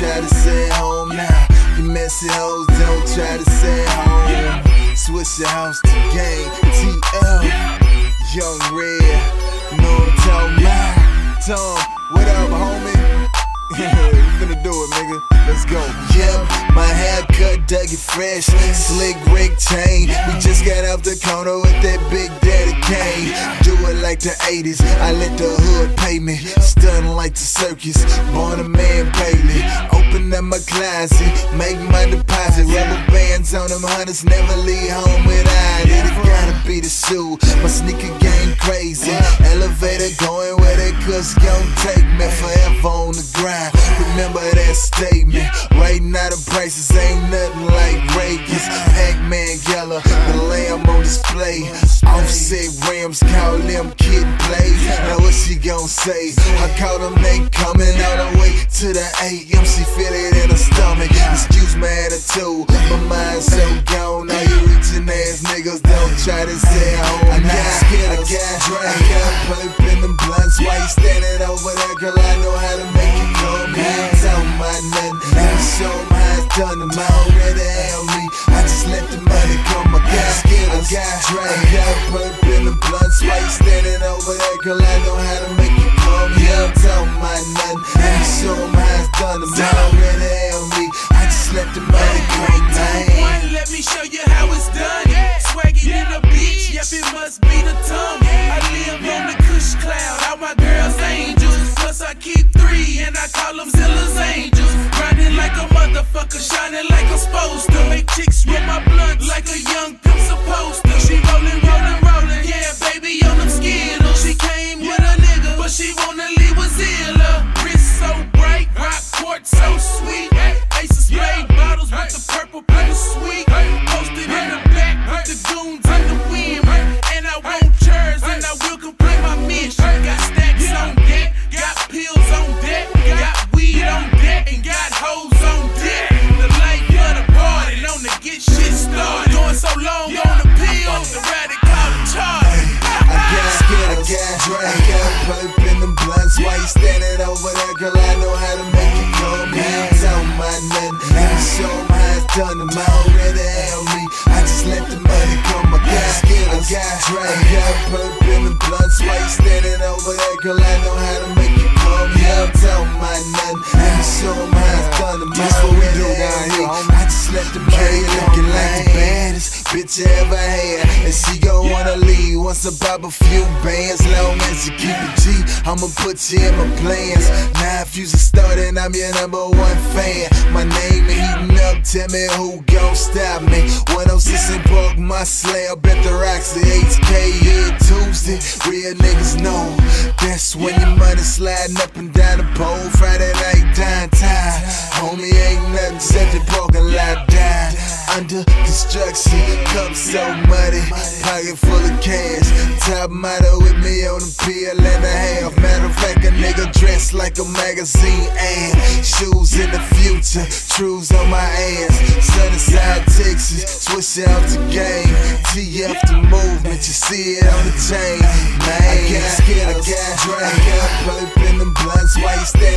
try to say home now. You messy hoes don't try to say home. Switch your house to gang, TL, Young Red, know what I'm talking about. Tom, what up, homie? you finna do it, nigga. Let's go. Yep, my haircut, Dougie Fresh, slick Rick chain. We just got off the corner with that Big Daddy Kane. Do to the 80s. I let the hood pay me. Stun like the circus. Barnum and Bailey. Open up my closet, make my deposit. Rubber bands on them hunters, never leave home without it. It gotta be the shoe. My sneaker game crazy. Elevator going where that cuss gon' take me forever on the grind. Remember that statement. Right now the prices ain't nothing like Reagan's. Pac-Man Geller, display. Offset Rams call them kid plays. Now what she gon' say? I call them they coming all the way to the AM. She feel it in her stomach. Excuse my attitude, my mind so gone. Now you reaching ass niggas don't try to say home. I got scared, I got dry, I got pipe in them blunts. Why you standing over there, girl? I know how to make it come. You ain't talking about nothing. Show 'em how it's done. Them scared, I got pipe in blunts. Why you standing over there, girl? I know how to make it come. You ain't talking about nothing. Let me show 'em how it's done. Them already have me. I just let the money man. One, let me show you how it's done. Swagging in the beach, yep, it must be the tongue. I live on the Kush cloud, all my girls angels. Plus, I keep three, and I call them supposed. She Got in them blunts. Why you standing over there, girl? I know how to make it come. You ain't talking about nothing. Let me show 'em how it's done. Them already have me. I just let the money come. I got scared, I got dry, I got pipe in them blunts. Why you standing over there, girl? I know how to make bitch I ever had. And she gon' wanna leave once I pop a few bands. Long as you keep it G, I'ma put you in my plans. Now if you's a and I'm your number one fan, my name is heating up. Tell me who gon' stop me. 106 and Park, my slab bet the rocks the HK here Tuesday. Real niggas know that's when your money sliding up and down the pole. Friday night downtown, homie ain't nothing except the parking lot down under construction. Cup so muddy, pocket full of cash. Top model with me on the pill and a half. Matter of fact, a nigga dressed like a magazine ad. Shoes in the future, trues on my ass. Sunnyside, Texas, switch out the game. TF the movement, you see it on the chain. Man, I got scared, I got dry, I got in them blunts. Why you standing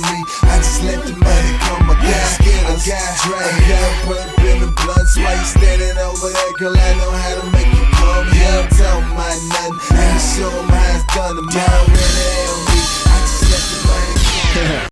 me. I just let the money come. I got skin, I got. I got purple and blood. Why you standing over there, girl? I know how to make you come here. Tell my nothing. and can show them how it's done. I'm already on me. I just let the money come.